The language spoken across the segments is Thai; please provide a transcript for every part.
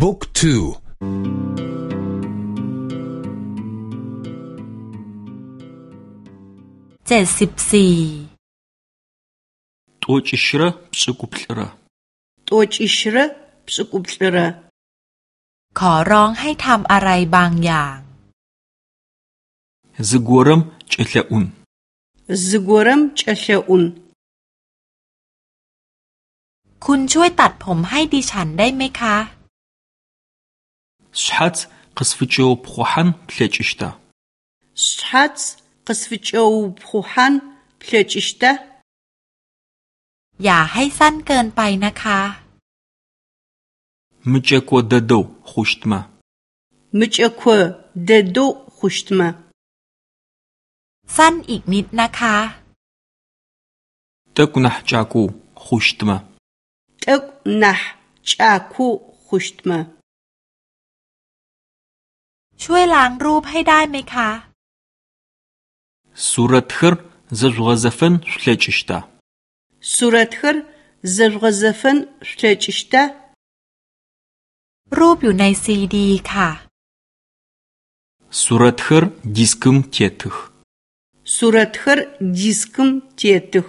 บุ๊กทูเจ็ดสิบสี่ตัวจิชระสกุปลระตัวจิชระสกุปลระขอร้องให้ทำอะไรบางอย่างซกัวรมเจลอุนซกัวรมเจลอุนคุณช่วยตัดผมให้ดิฉันได้ไหมคะ шъхьац къысфыкӏэупхъухьэн плъэкӏыщта? ชัดกสฟิเจอผูหันเพลจิชตา อย่าให้สั้นเกินไปนะคะ мыкӏэко дэдэу хъущтмэ มิจควเดโดขุชตมา สั้นอีกนิดนะคะ тӏэкӏу нахь кӏакоу хъущтмэ ตกนัหจาคูขุชตมา ช่วยล้างรูปให้ได้ไหมคะ сурэтхэр зэжъугъэзэфэн шъулъэкӏыщта? สุรัตขรซรกซฟันเพลจิชตา รูปอยู่ในซีดีค่ะ сурэтхэр дискым тетых สุรัตขรดิสกุมเจตุ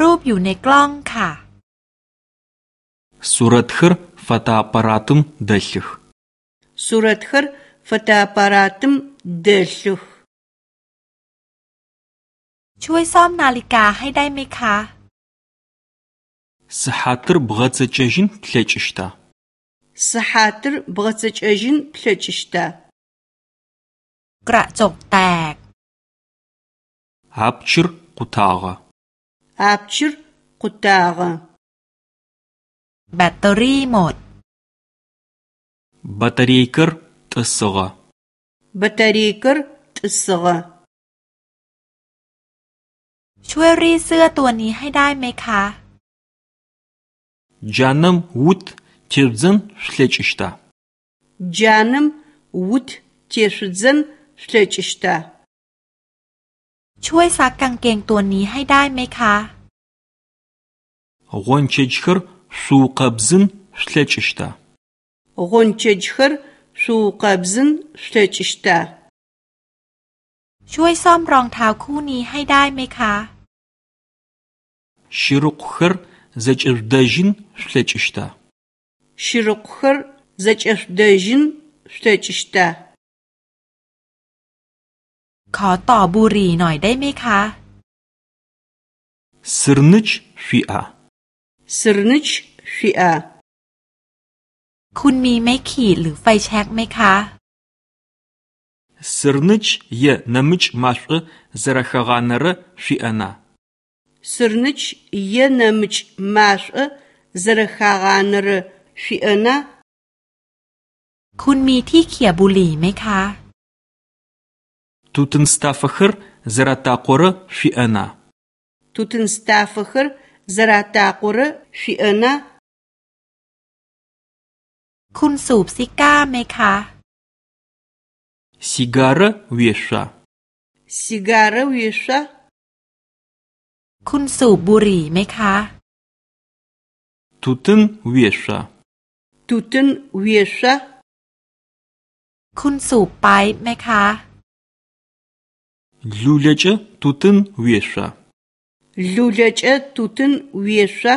รูปอยู่ในกล้องค่ะ сурэтхэр фотоаппаратым дэлъых สุรัตขรฟตาปาราตมเดลุข ช่วยซ่อมนาฬิกาให้ได้ไหมคะ сыхьатыр бгъэцэкӏэжьын плъэкӏыщта? สหัตรบกษเจจินเพลจิชตาก ระจกแตก апчыр къутагъэ อาบชิรกุตากะ แบตเตอรี่หมด батарейкэр тӏысыгъэ แบตเตอรี่กรตสกะ ช่วยรีดเสื้อตัวนี้ให้ได้ไหมคะ джанэм ут теудзэн шъулъэкӏыщта? จานัมวุฒเจสุดซันเพลจิชตา ช่วยซักกางเกงตัวนี้ให้ได้ไหมคะ гъончэджхэр шъуукъэбзын шъулъэкӏыщта? กอนเจจขรสูกับซันเพลจิชตา ช่วยซ่อมรองเท้าคู่นี้ให้ได้ไหมคะ щырыкъухэр зэкӏэжъудэжьын шъулъэкӏыщта? ชิรุขรจะเจสเดจินเพลจิชตา ขอต่อบุหรี่หน่อยได้ไหมคะ сырныч шъуиӏа? สรนิชฟีอา คุณมีไม้ขีดหรือไฟแช็กไหมคะ сырныч е нэмыкӏ машӏу зэрэхэгъанэрэ шъуиӏэна? สรนิชเยนมิจมาชเอซรขากานรฟีอานา คุณมีที่เขี่ยบุหรี่ไหมคะ тутын стафэхэр зэрэтакъорэ шъуиӏэна? ทุติน คุณสูบซิก้าไหมคะ сигарэ уешъуа? ซิการะวิชา คุณสูบบุหรี่ไหมคะ тутын уешъуа? ทุตินวิชา คุณสูบไปป์ไหมคะ лулэкӏэ тутын уешъуа? ลูเลเจทุตินวิชา